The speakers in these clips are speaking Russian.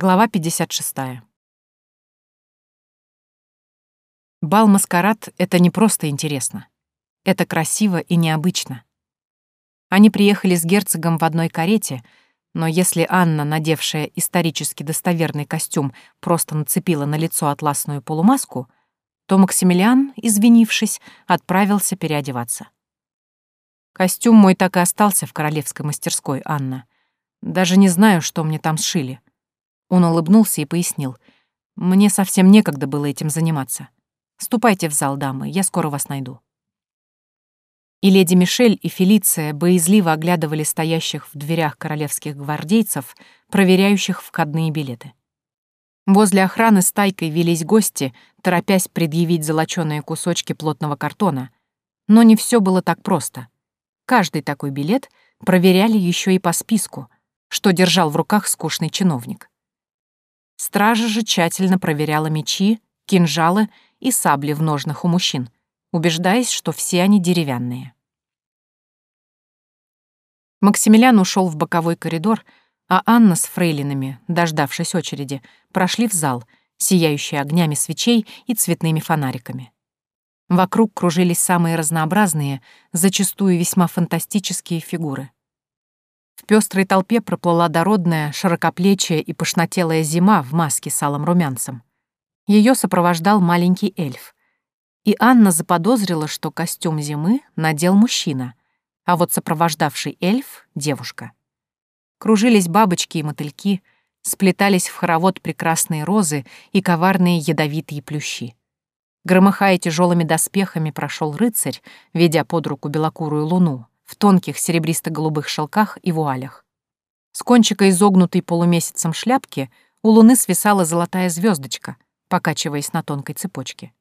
Глава 56. Бал-маскарад — это не просто интересно. Это красиво и необычно. Они приехали с герцогом в одной карете, но если Анна, надевшая исторически достоверный костюм, просто нацепила на лицо атласную полумаску, то Максимилиан, извинившись, отправился переодеваться. Костюм мой так и остался в королевской мастерской, Анна. Даже не знаю, что мне там сшили. Он улыбнулся и пояснил. «Мне совсем некогда было этим заниматься. Ступайте в зал, дамы, я скоро вас найду». И леди Мишель и Фелиция боязливо оглядывали стоящих в дверях королевских гвардейцев, проверяющих входные билеты. Возле охраны стайкой велись гости, торопясь предъявить золочёные кусочки плотного картона. Но не все было так просто. Каждый такой билет проверяли еще и по списку, что держал в руках скучный чиновник. Стража же тщательно проверяла мечи, кинжалы и сабли в ножнах у мужчин, убеждаясь, что все они деревянные. Максимилиан ушел в боковой коридор, а Анна с фрейлинами, дождавшись очереди, прошли в зал, сияющий огнями свечей и цветными фонариками. Вокруг кружились самые разнообразные, зачастую весьма фантастические фигуры. Пестрой толпе проплыла дородная, широкоплечая и пышнотелая зима в маске с алым румянцем. Ее сопровождал маленький эльф. И Анна заподозрила, что костюм зимы надел мужчина, а вот сопровождавший эльф — девушка. Кружились бабочки и мотыльки, сплетались в хоровод прекрасные розы и коварные ядовитые плющи. Громыхая тяжелыми доспехами, прошел рыцарь, ведя под руку белокурую луну, в тонких серебристо-голубых шелках и вуалях. С кончика изогнутой полумесяцем шляпки у луны свисала золотая звездочка, покачиваясь на тонкой цепочке.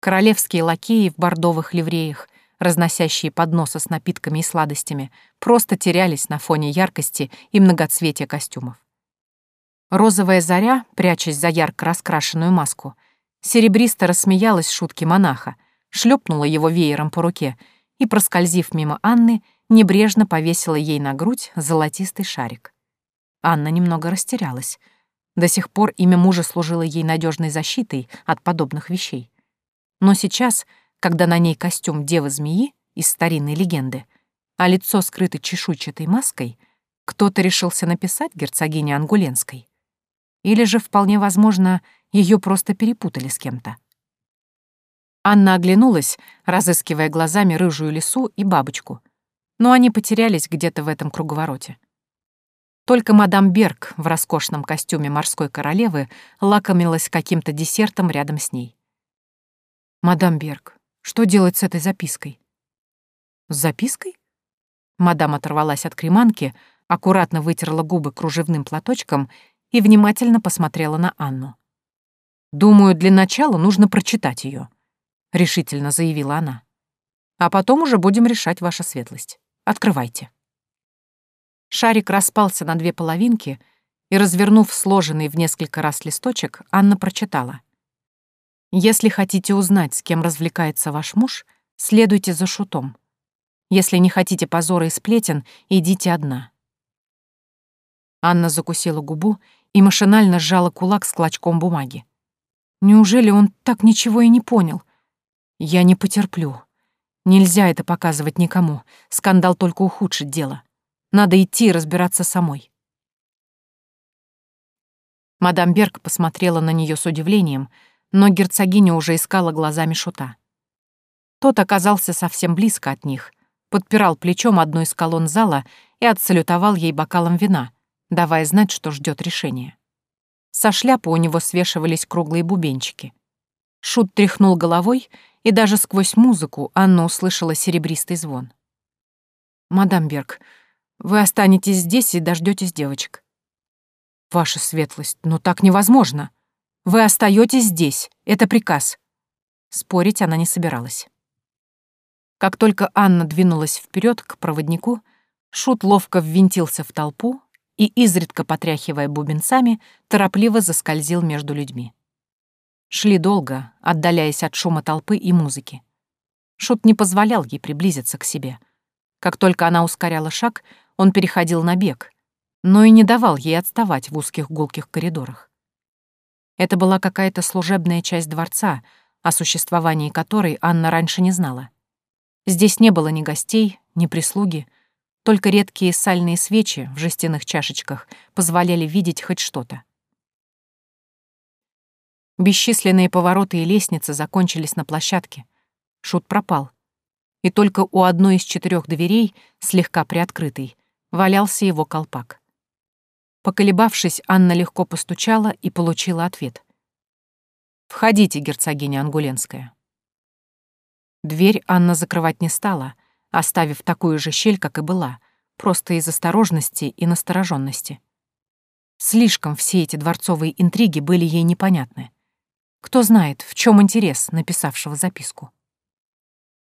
Королевские лакеи в бордовых ливреях, разносящие подносы с напитками и сладостями, просто терялись на фоне яркости и многоцветия костюмов. Розовая заря, прячась за ярко раскрашенную маску, серебристо рассмеялась шутки монаха, шлепнула его веером по руке — и, проскользив мимо Анны, небрежно повесила ей на грудь золотистый шарик. Анна немного растерялась. До сих пор имя мужа служило ей надежной защитой от подобных вещей. Но сейчас, когда на ней костюм девы-змеи из старинной легенды, а лицо скрыто чешуйчатой маской, кто-то решился написать герцогине Ангуленской. Или же, вполне возможно, ее просто перепутали с кем-то. Анна оглянулась, разыскивая глазами рыжую лису и бабочку. Но они потерялись где-то в этом круговороте. Только мадам Берг в роскошном костюме морской королевы лакомилась каким-то десертом рядом с ней. «Мадам Берг, что делать с этой запиской?» «С запиской?» Мадам оторвалась от креманки, аккуратно вытерла губы кружевным платочком и внимательно посмотрела на Анну. «Думаю, для начала нужно прочитать ее. — решительно заявила она. «А потом уже будем решать ваша светлость. Открывайте». Шарик распался на две половинки, и, развернув сложенный в несколько раз листочек, Анна прочитала. «Если хотите узнать, с кем развлекается ваш муж, следуйте за шутом. Если не хотите позора и сплетен, идите одна». Анна закусила губу и машинально сжала кулак с клочком бумаги. Неужели он так ничего и не понял? Я не потерплю. Нельзя это показывать никому. Скандал только ухудшит дело. Надо идти разбираться самой. Мадам Берг посмотрела на нее с удивлением, но герцогиня уже искала глазами шута. Тот оказался совсем близко от них, подпирал плечом одну из колонн зала и отсалютовал ей бокалом вина, давая знать, что ждет решения. Со шляпы у него свешивались круглые бубенчики. Шут тряхнул головой и даже сквозь музыку Анна услышала серебристый звон. «Мадам Берг, вы останетесь здесь и дождетесь девочек». «Ваша светлость, но так невозможно. Вы остаетесь здесь, это приказ». Спорить она не собиралась. Как только Анна двинулась вперед к проводнику, Шут ловко ввинтился в толпу и, изредка потряхивая бубенцами, торопливо заскользил между людьми. Шли долго, отдаляясь от шума толпы и музыки. Шут не позволял ей приблизиться к себе. Как только она ускоряла шаг, он переходил на бег. но и не давал ей отставать в узких гулких коридорах. Это была какая-то служебная часть дворца, о существовании которой Анна раньше не знала. Здесь не было ни гостей, ни прислуги, только редкие сальные свечи в жестяных чашечках позволяли видеть хоть что-то. Бесчисленные повороты и лестницы закончились на площадке. Шут пропал. И только у одной из четырех дверей, слегка приоткрытой, валялся его колпак. Поколебавшись, Анна легко постучала и получила ответ. «Входите, герцогиня Ангуленская». Дверь Анна закрывать не стала, оставив такую же щель, как и была, просто из осторожности и настороженности. Слишком все эти дворцовые интриги были ей непонятны. Кто знает, в чем интерес написавшего записку.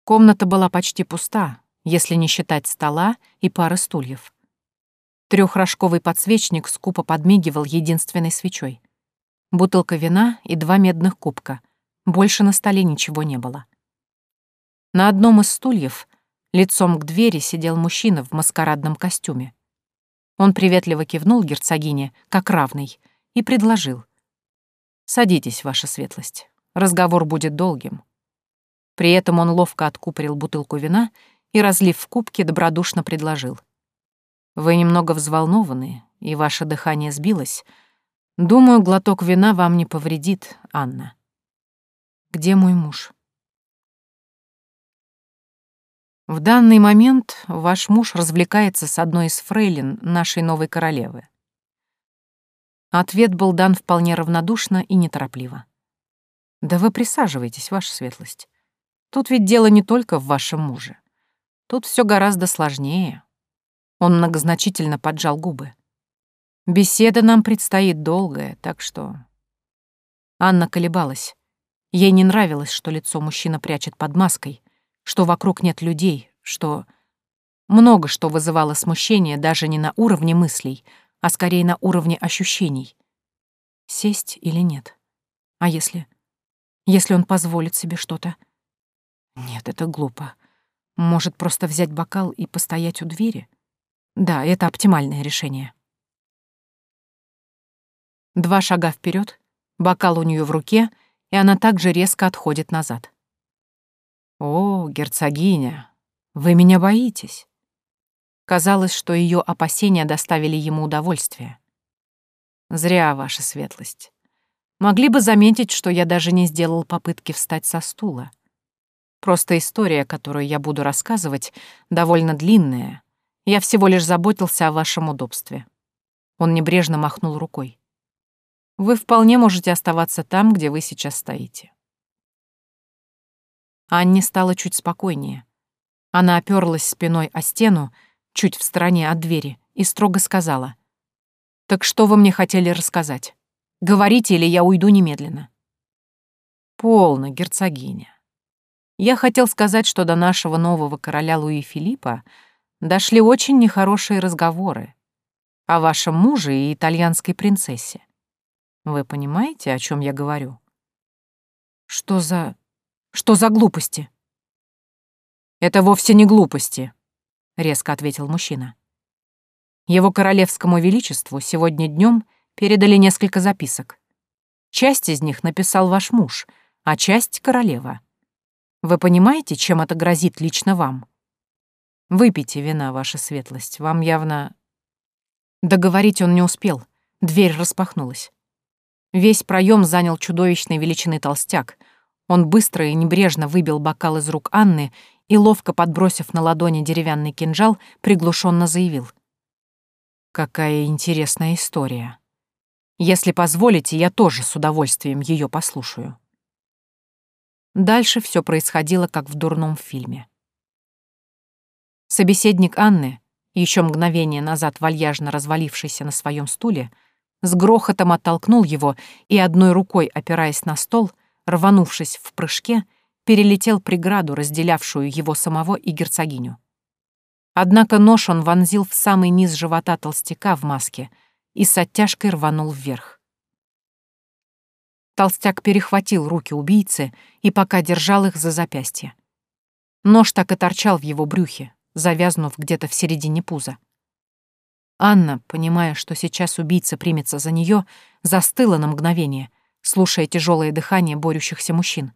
Комната была почти пуста, если не считать стола и пары стульев. Трехрожковый подсвечник скупо подмигивал единственной свечой. Бутылка вина и два медных кубка. Больше на столе ничего не было. На одном из стульев лицом к двери сидел мужчина в маскарадном костюме. Он приветливо кивнул герцогине, как равный, и предложил. «Садитесь, ваша светлость. Разговор будет долгим». При этом он ловко откупорил бутылку вина и, разлив в кубки, добродушно предложил. «Вы немного взволнованы, и ваше дыхание сбилось. Думаю, глоток вина вам не повредит, Анна». «Где мой муж?» В данный момент ваш муж развлекается с одной из фрейлин нашей новой королевы. Ответ был дан вполне равнодушно и неторопливо. «Да вы присаживайтесь, ваша светлость. Тут ведь дело не только в вашем муже. Тут все гораздо сложнее». Он многозначительно поджал губы. «Беседа нам предстоит долгая, так что...» Анна колебалась. Ей не нравилось, что лицо мужчина прячет под маской, что вокруг нет людей, что... Много что вызывало смущение даже не на уровне мыслей, а скорее на уровне ощущений. Сесть или нет? А если... Если он позволит себе что-то? Нет, это глупо. Может, просто взять бокал и постоять у двери? Да, это оптимальное решение. Два шага вперед, бокал у нее в руке, и она также резко отходит назад. «О, герцогиня, вы меня боитесь?» Казалось, что ее опасения доставили ему удовольствие. Зря, ваша светлость. Могли бы заметить, что я даже не сделал попытки встать со стула. Просто история, которую я буду рассказывать, довольно длинная. Я всего лишь заботился о вашем удобстве. Он небрежно махнул рукой. Вы вполне можете оставаться там, где вы сейчас стоите. Анне стало чуть спокойнее. Она оперлась спиной о стену, чуть в стороне от двери, и строго сказала. «Так что вы мне хотели рассказать? Говорите, или я уйду немедленно». «Полно, герцогиня. Я хотел сказать, что до нашего нового короля Луи Филиппа дошли очень нехорошие разговоры о вашем муже и итальянской принцессе. Вы понимаете, о чем я говорю?» «Что за... что за глупости?» «Это вовсе не глупости», — резко ответил мужчина. Его королевскому величеству сегодня днем передали несколько записок. Часть из них написал ваш муж, а часть — королева. Вы понимаете, чем это грозит лично вам? Выпейте вина, ваша светлость, вам явно... Договорить он не успел, дверь распахнулась. Весь проем занял чудовищной величины толстяк. Он быстро и небрежно выбил бокал из рук Анны и, ловко подбросив на ладони деревянный кинжал, приглушенно заявил. «Какая интересная история. Если позволите, я тоже с удовольствием ее послушаю». Дальше все происходило, как в дурном фильме. Собеседник Анны, еще мгновение назад вальяжно развалившийся на своем стуле, с грохотом оттолкнул его и, одной рукой опираясь на стол, рванувшись в прыжке, перелетел преграду, разделявшую его самого и герцогиню. Однако нож он вонзил в самый низ живота толстяка в маске и с оттяжкой рванул вверх. Толстяк перехватил руки убийцы и пока держал их за запястье. Нож так и торчал в его брюхе, завязнув где-то в середине пуза. Анна, понимая, что сейчас убийца примется за нее, застыла на мгновение, слушая тяжелое дыхание борющихся мужчин.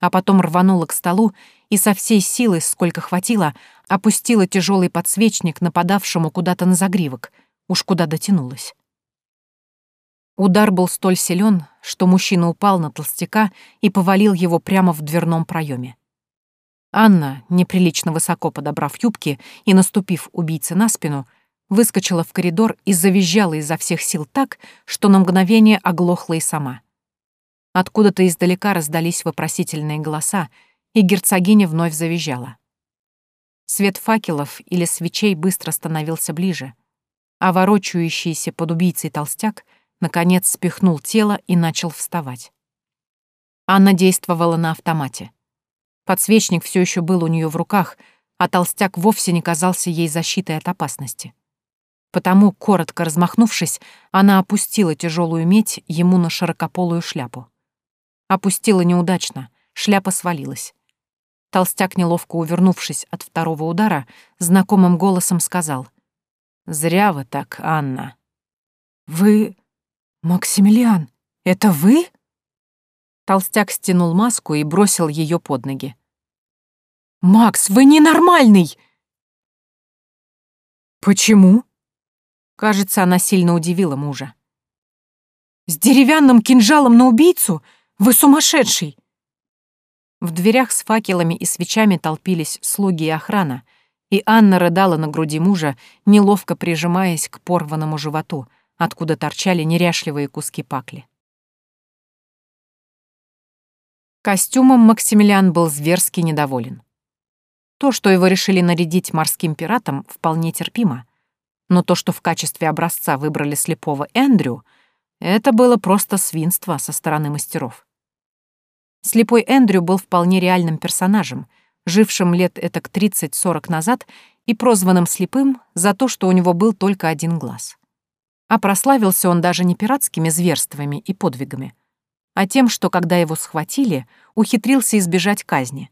А потом рванула к столу и со всей силы, сколько хватило, опустила тяжелый подсвечник нападавшему куда-то на загривок, уж куда дотянулась. Удар был столь силен, что мужчина упал на толстяка и повалил его прямо в дверном проеме. Анна, неприлично высоко подобрав юбки и наступив убийце на спину, выскочила в коридор и завизжала изо всех сил так, что на мгновение оглохла и сама. Откуда-то издалека раздались вопросительные голоса, и герцогиня вновь завизжала. Свет факелов или свечей быстро становился ближе, а ворочающийся под убийцей толстяк наконец спихнул тело и начал вставать. Анна действовала на автомате. Подсвечник все еще был у нее в руках, а толстяк вовсе не казался ей защитой от опасности. Потому, коротко размахнувшись, она опустила тяжелую медь ему на широкополую шляпу. Опустила неудачно, шляпа свалилась. Толстяк, неловко увернувшись от второго удара, знакомым голосом сказал. «Зря вы так, Анна». «Вы... Максимилиан, это вы?» Толстяк стянул маску и бросил ее под ноги. «Макс, вы ненормальный!» «Почему?» Кажется, она сильно удивила мужа. «С деревянным кинжалом на убийцу? Вы сумасшедший!» В дверях с факелами и свечами толпились слуги и охрана, и Анна рыдала на груди мужа, неловко прижимаясь к порванному животу, откуда торчали неряшливые куски пакли. Костюмом Максимилиан был зверски недоволен. То, что его решили нарядить морским пиратом, вполне терпимо. Но то, что в качестве образца выбрали слепого Эндрю, это было просто свинство со стороны мастеров. Слепой Эндрю был вполне реальным персонажем, жившим лет этак 30-40 назад и прозванным слепым за то, что у него был только один глаз. А прославился он даже не пиратскими зверствами и подвигами, а тем, что, когда его схватили, ухитрился избежать казни.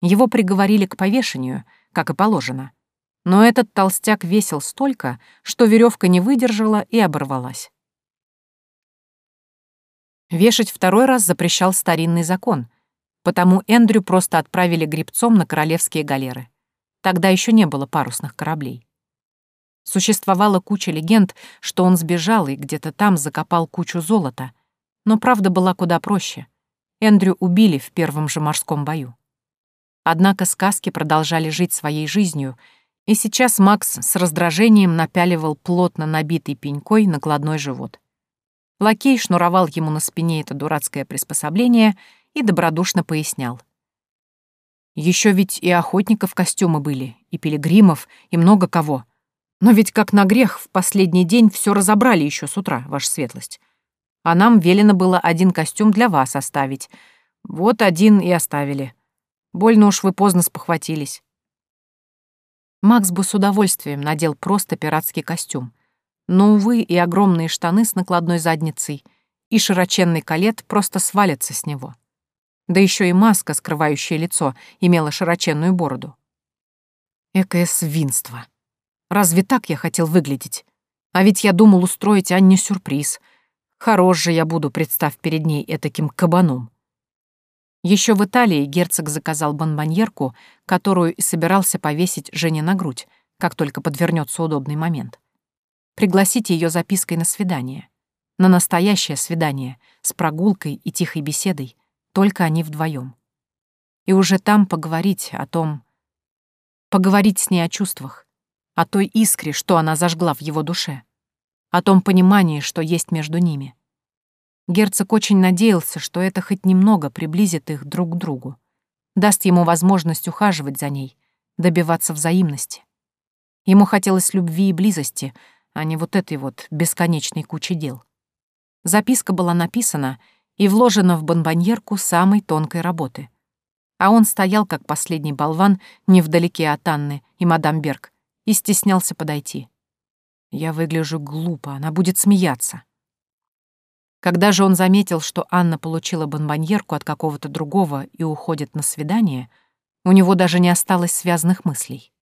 Его приговорили к повешению, как и положено. Но этот толстяк весил столько, что веревка не выдержала и оборвалась. Вешать второй раз запрещал старинный закон, потому Эндрю просто отправили гребцом на королевские галеры. Тогда еще не было парусных кораблей. Существовала куча легенд, что он сбежал и где-то там закопал кучу золота — но правда была куда проще. Эндрю убили в первом же морском бою. Однако сказки продолжали жить своей жизнью, и сейчас Макс с раздражением напяливал плотно набитый пенькой накладной живот. Лакей шнуровал ему на спине это дурацкое приспособление и добродушно пояснял. Еще ведь и охотников костюмы были, и пилигримов, и много кого. Но ведь как на грех в последний день все разобрали еще с утра, ваша светлость а нам велено было один костюм для вас оставить. Вот один и оставили. Больно уж вы поздно спохватились. Макс бы с удовольствием надел просто пиратский костюм. Но, увы, и огромные штаны с накладной задницей, и широченный калет просто свалятся с него. Да еще и маска, скрывающая лицо, имела широченную бороду. Экое свинство. Разве так я хотел выглядеть? А ведь я думал устроить Анне сюрприз — Хорош же я буду, представь перед ней этаким кабаном. Еще в Италии герцог заказал бонбоньерку, которую и собирался повесить Жене на грудь, как только подвернется удобный момент. Пригласить ее запиской на свидание. На настоящее свидание, с прогулкой и тихой беседой, только они вдвоем. И уже там поговорить о том... Поговорить с ней о чувствах, о той искре, что она зажгла в его душе о том понимании, что есть между ними. Герцог очень надеялся, что это хоть немного приблизит их друг к другу, даст ему возможность ухаживать за ней, добиваться взаимности. Ему хотелось любви и близости, а не вот этой вот бесконечной кучи дел. Записка была написана и вложена в бонбоньерку самой тонкой работы. А он стоял, как последний болван, невдалеке от Анны и мадам Берг, и стеснялся подойти. Я выгляжу глупо, она будет смеяться. Когда же он заметил, что Анна получила бонбоньерку от какого-то другого и уходит на свидание, у него даже не осталось связанных мыслей.